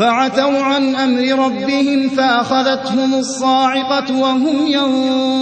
فعتوا عن أمر ربهم فأخذتهم الصاعقة وهم ينظرون.